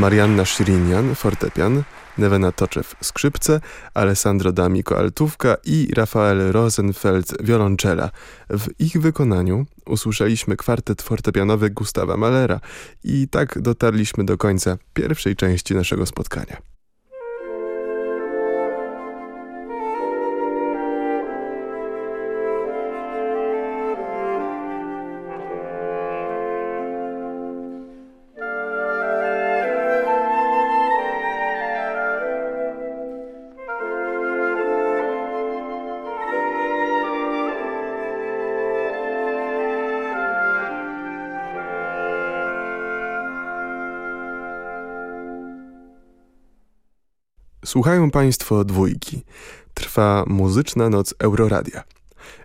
Marianna Szyrinian, fortepian, Nevena Toczew, skrzypce, Alessandro D'Amico, altówka i Rafael Rosenfeld, wiolonczela. W ich wykonaniu usłyszeliśmy kwartet fortepianowy Gustawa Malera i tak dotarliśmy do końca pierwszej części naszego spotkania. Słuchają Państwo dwójki. Trwa muzyczna noc Euroradia.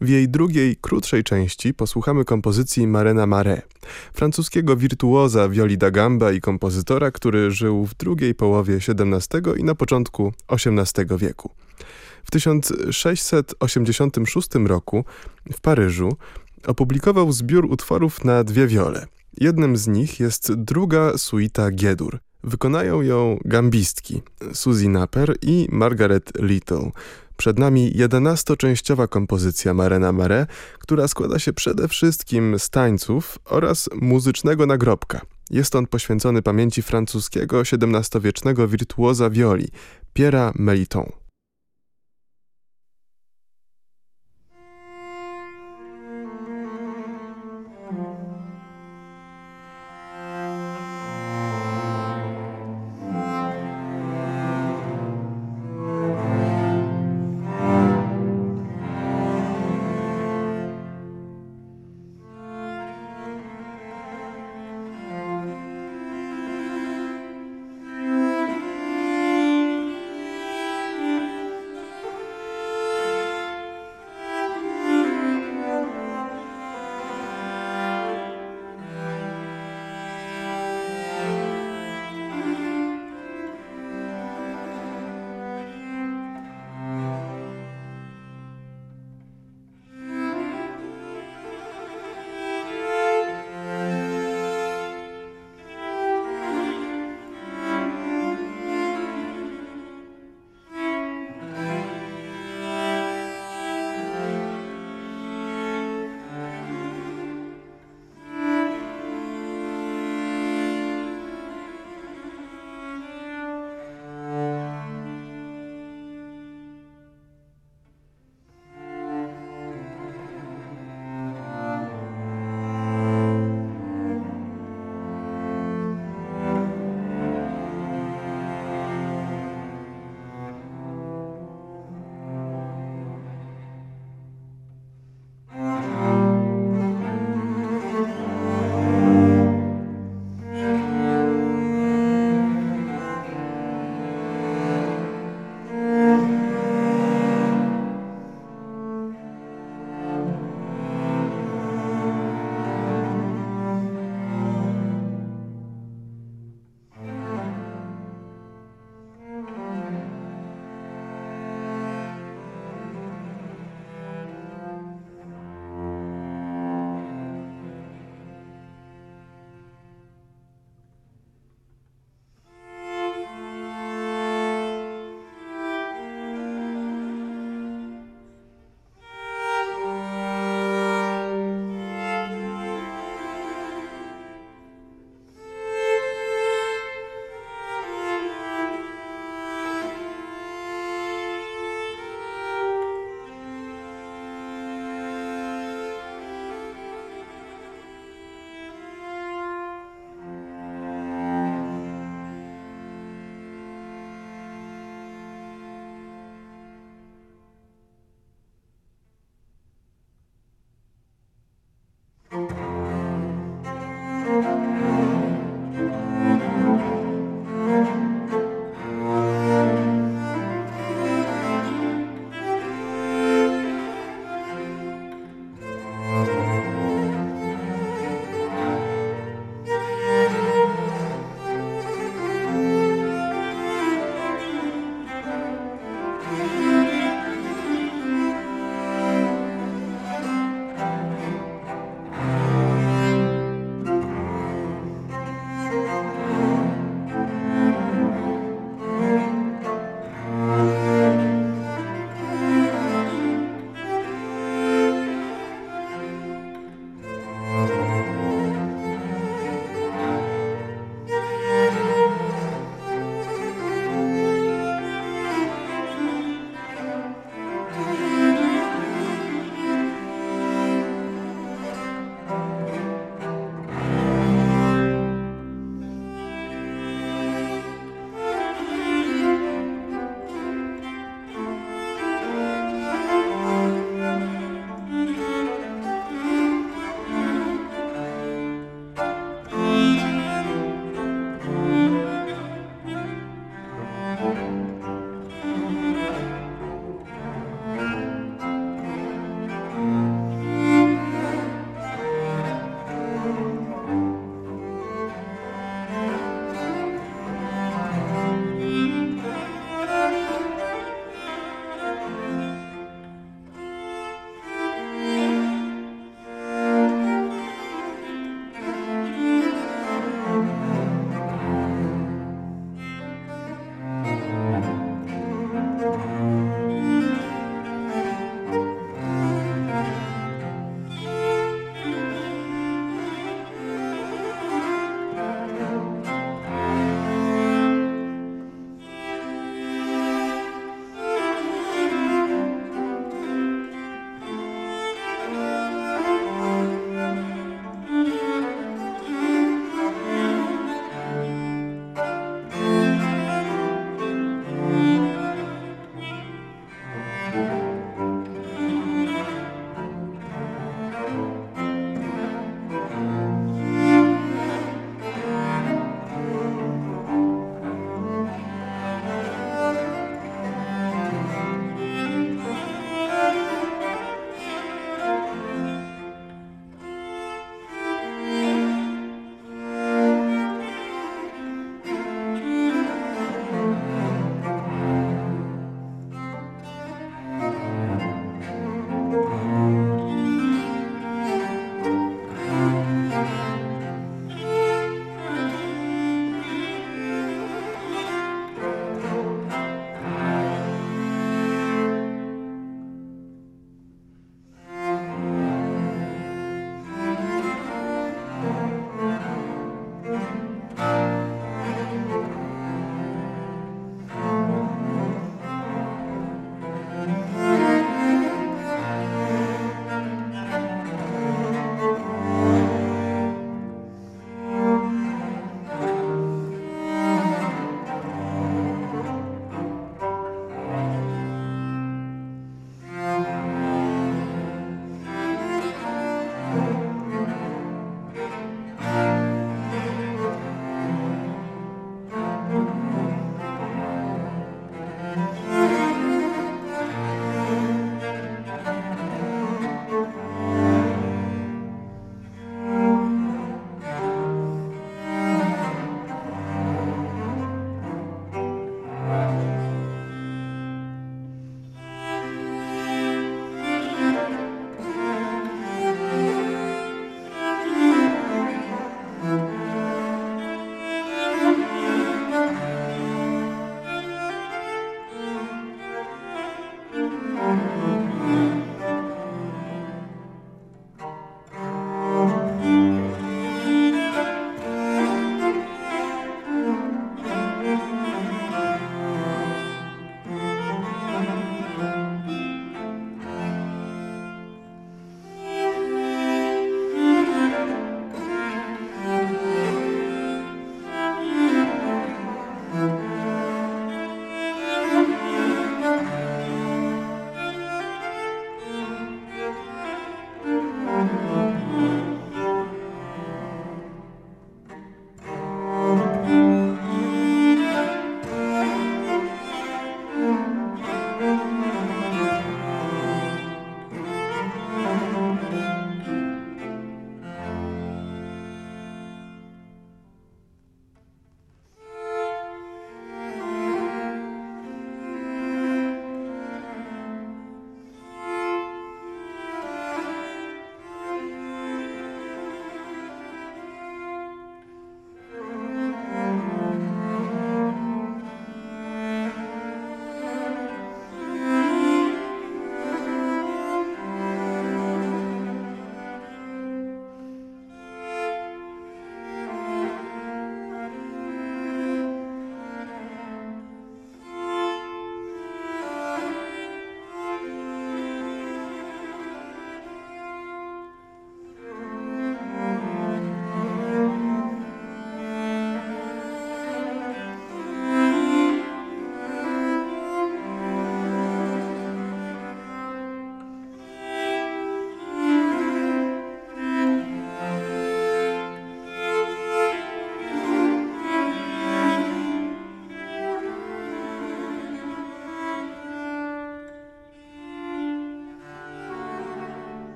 W jej drugiej, krótszej części posłuchamy kompozycji Marena Mare, francuskiego wirtuoza violi da gamba i kompozytora, który żył w drugiej połowie XVII i na początku XVIII wieku. W 1686 roku w Paryżu opublikował zbiór utworów na dwie wiole. Jednym z nich jest druga suita Giedur – Wykonają ją gambistki Suzy Napper i Margaret Little. Przed nami jedenastoczęściowa kompozycja Marena Mare, która składa się przede wszystkim z tańców oraz muzycznego nagrobka. Jest on poświęcony pamięci francuskiego XVII-wiecznego wirtuoza violi, Pierre'a Meliton.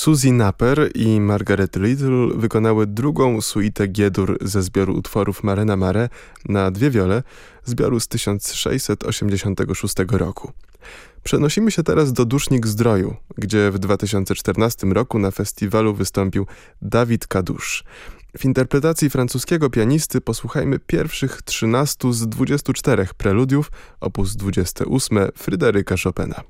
Suzy Napper i Margaret Little wykonały drugą suitę Giedur ze zbioru utworów Marena Mare na dwie wiole, zbioru z 1686 roku. Przenosimy się teraz do Dusznik Zdroju, gdzie w 2014 roku na festiwalu wystąpił Dawid Kadusz. W interpretacji francuskiego pianisty posłuchajmy pierwszych 13 z 24 preludiów, opus 28 Fryderyka Chopina.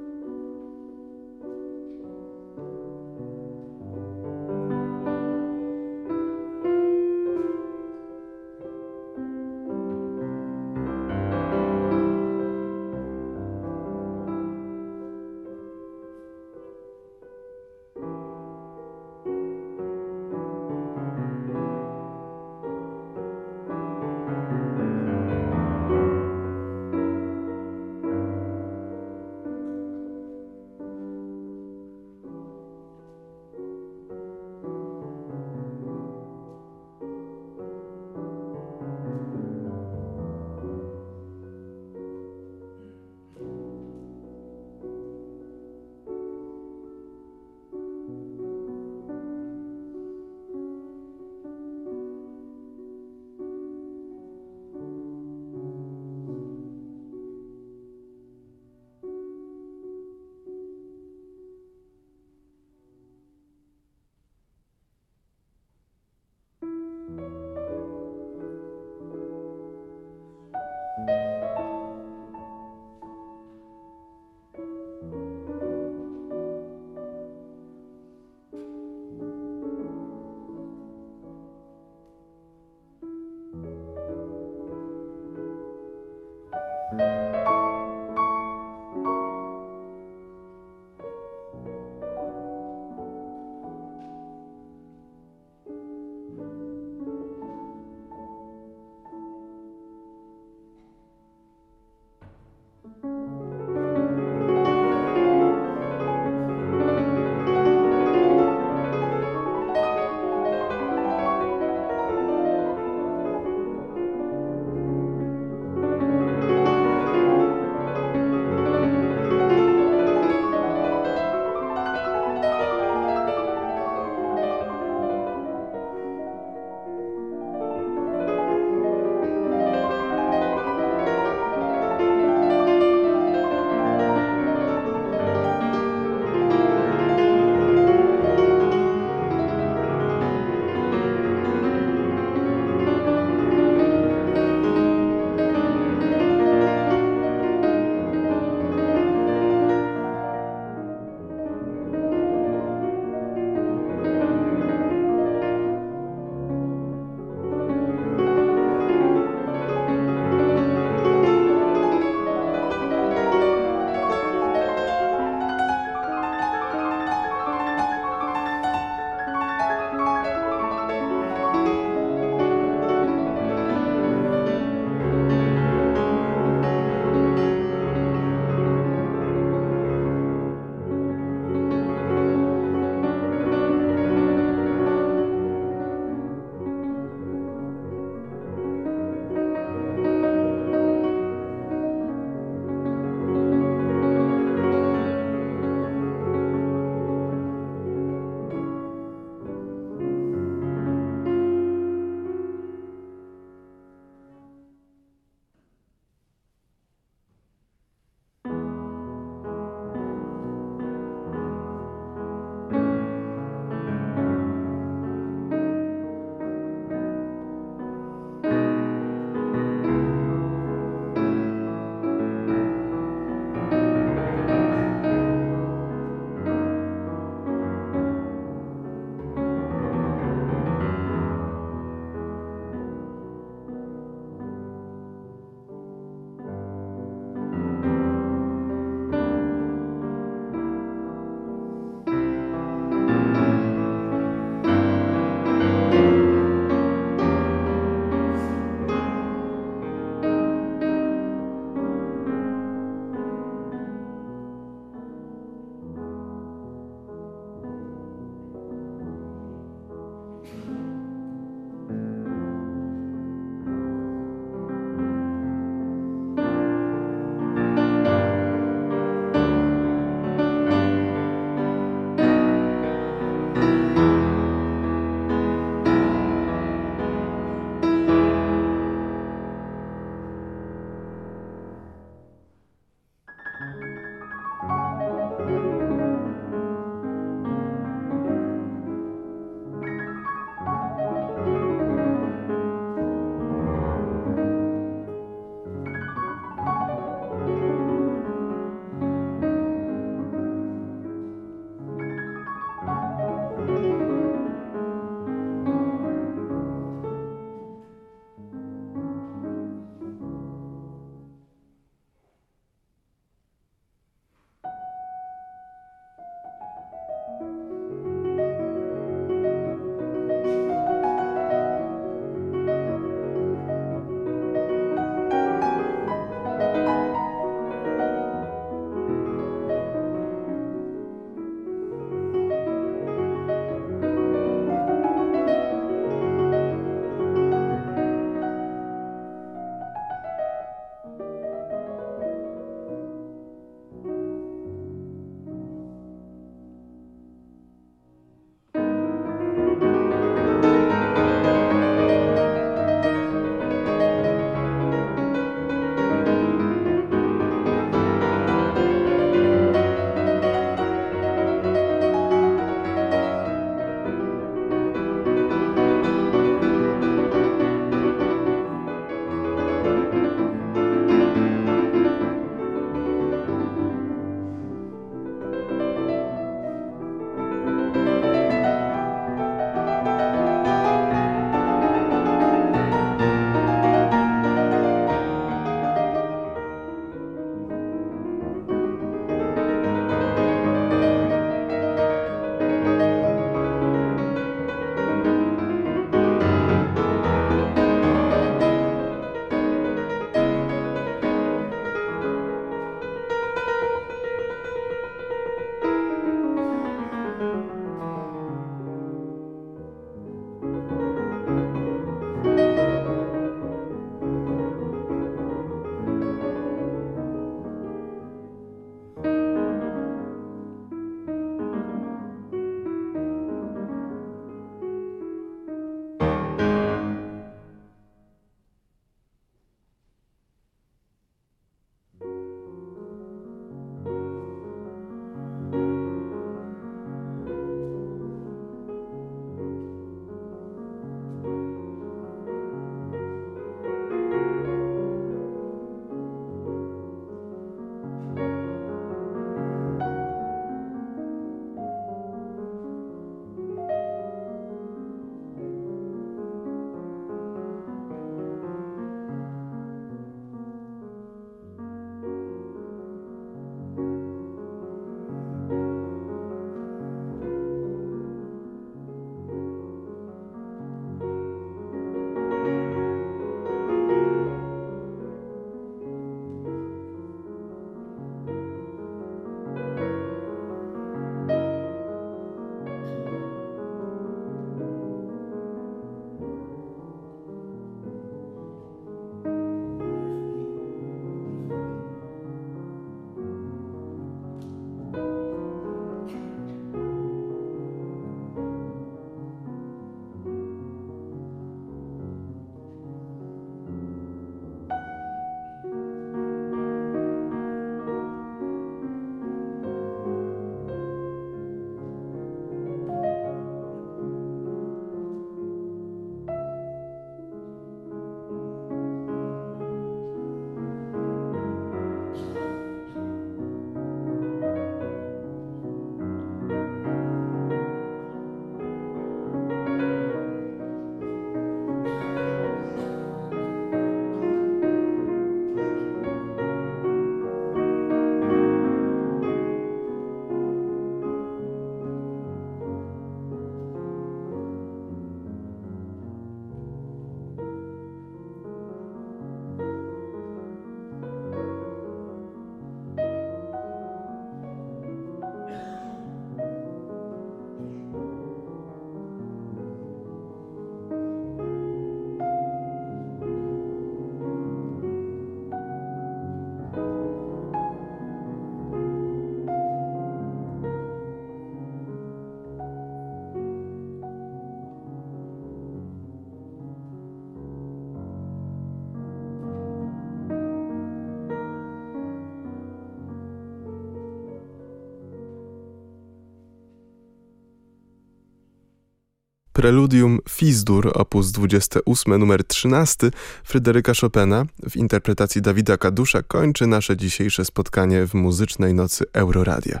Preludium Fizdur op. 28 numer 13 Fryderyka Chopina w interpretacji Dawida Kadusza kończy nasze dzisiejsze spotkanie w muzycznej nocy Euroradia.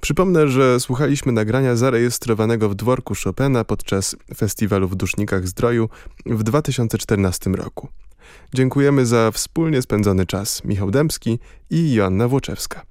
Przypomnę, że słuchaliśmy nagrania zarejestrowanego w dworku Chopina podczas festiwalu w Dusznikach Zdroju w 2014 roku. Dziękujemy za wspólnie spędzony czas. Michał Dębski i Joanna Włoczewska.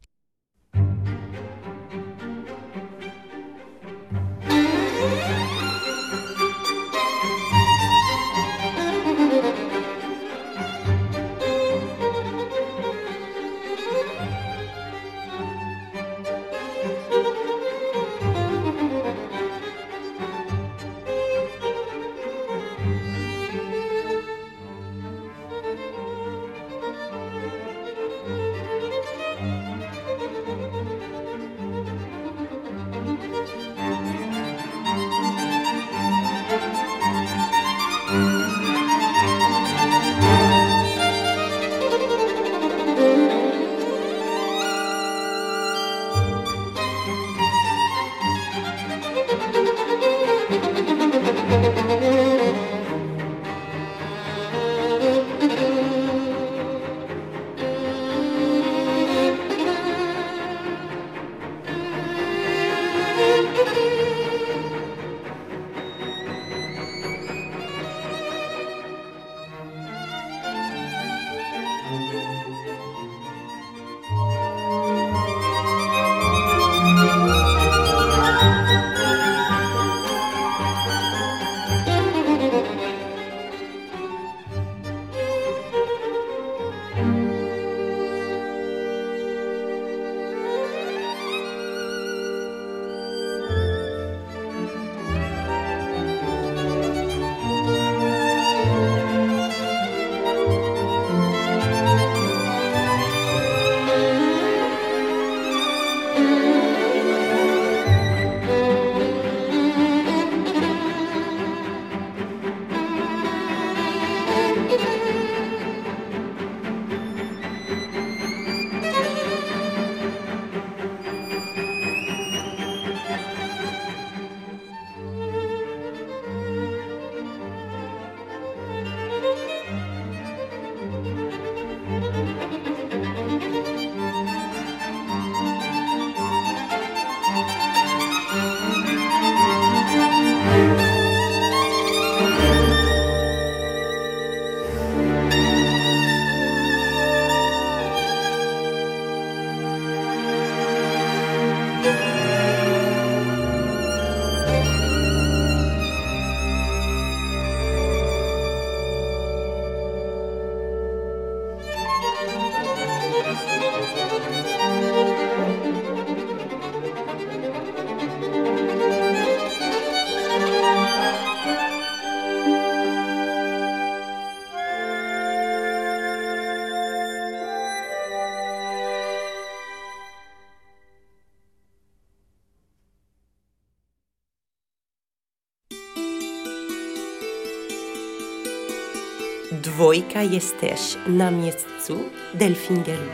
Dwójka jest też na miejscu Delfingelu.